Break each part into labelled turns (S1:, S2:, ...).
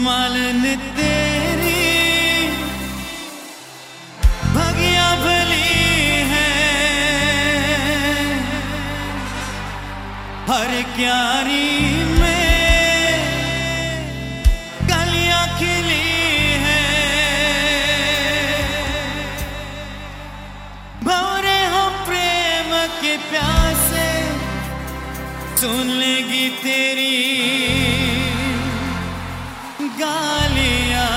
S1: मालन तेरी। भगिया भली है। हर क्यारी में खिली है। प्रेम के प्यासे सुन लेगी तेरी। गालियाँ।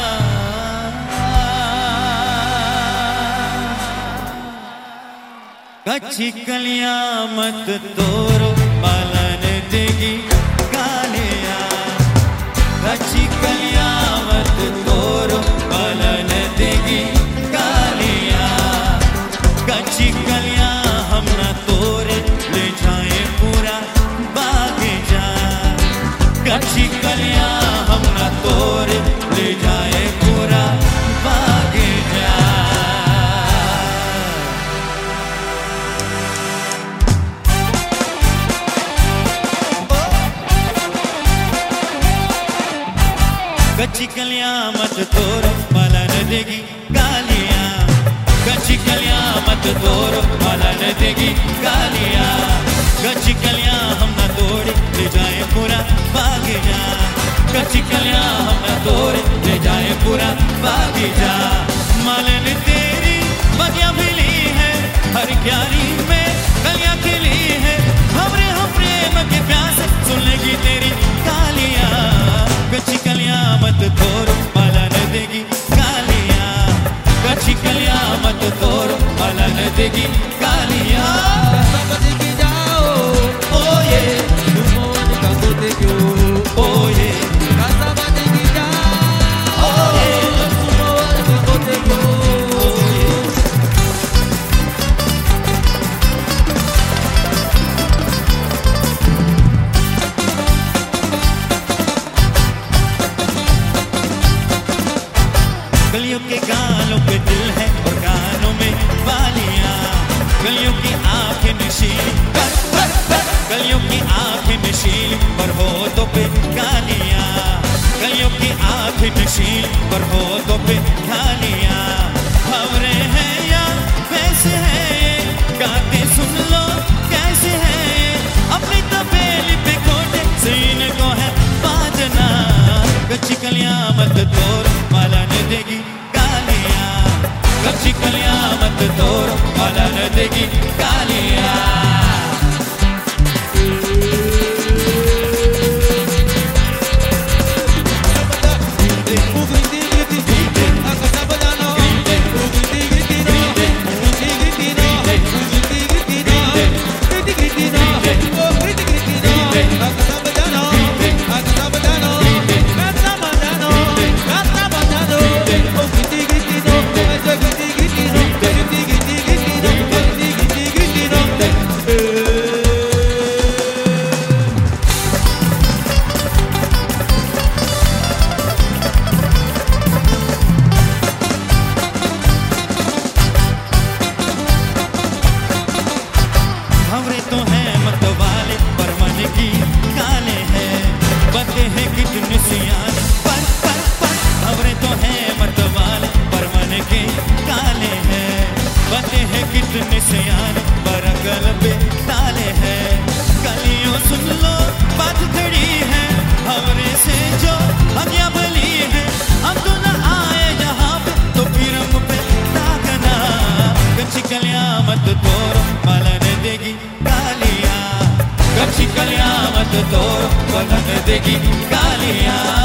S1: कच्ची कलियाँ मत तोड़ो मत तोरो, मलन देगी गालियाँ। कच्ची कलियाँ मत तोरो, मलन देगी गालियाँ। कच्ची कलियाँ हम न तोड़े, ले जाए पूरा बागिया। कच्ची कलियाँ हम न तोड़े, ले जाए पूरा बाग नशीली पर होठों पे गालियाँ खबरें हैं या वैसे हैं गाते सुन लो, कैसे हैं अपनी तबेली पे खोटे सीने को है बाजना। कच्ची कलियाँ मत तोड़ माला न देगी गालियाँ। कच्ची कलियाँ मत तोड़ माला न देगी गालियाँ। तो हैं माला न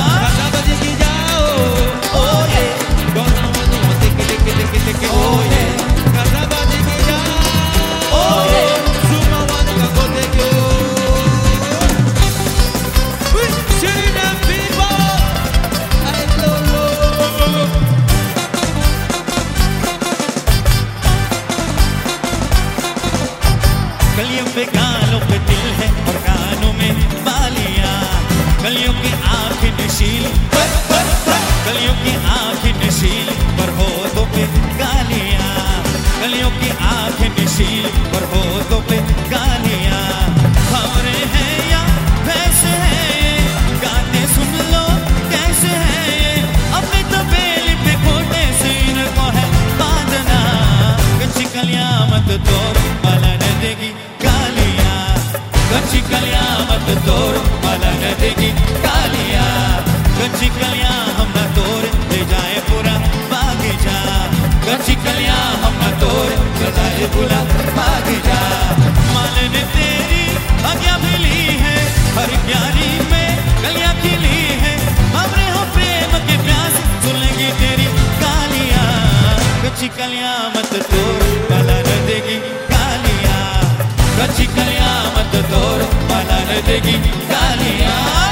S1: कलियों की आँखें नशीली। पर पर पर कलियों की आँखें नशीली। पर हो तो पे गालियाँ। कलियों की आँखें नशीली। पर हमना तोड़ देगी कालिया। कच्ची कलिया हमना तोड़, ले जाए पूरा बागीचा कच्ची कलिया हमना तोड़ तेरी है, हर प्यारी में कलिया है। हमने प्रेम के प्यास सुनेंगी तेरी कालिया कच्ची कलिया मत तोड़, माला देगी कालिया। कच्ची कलिया मत तोड़ गालियाँ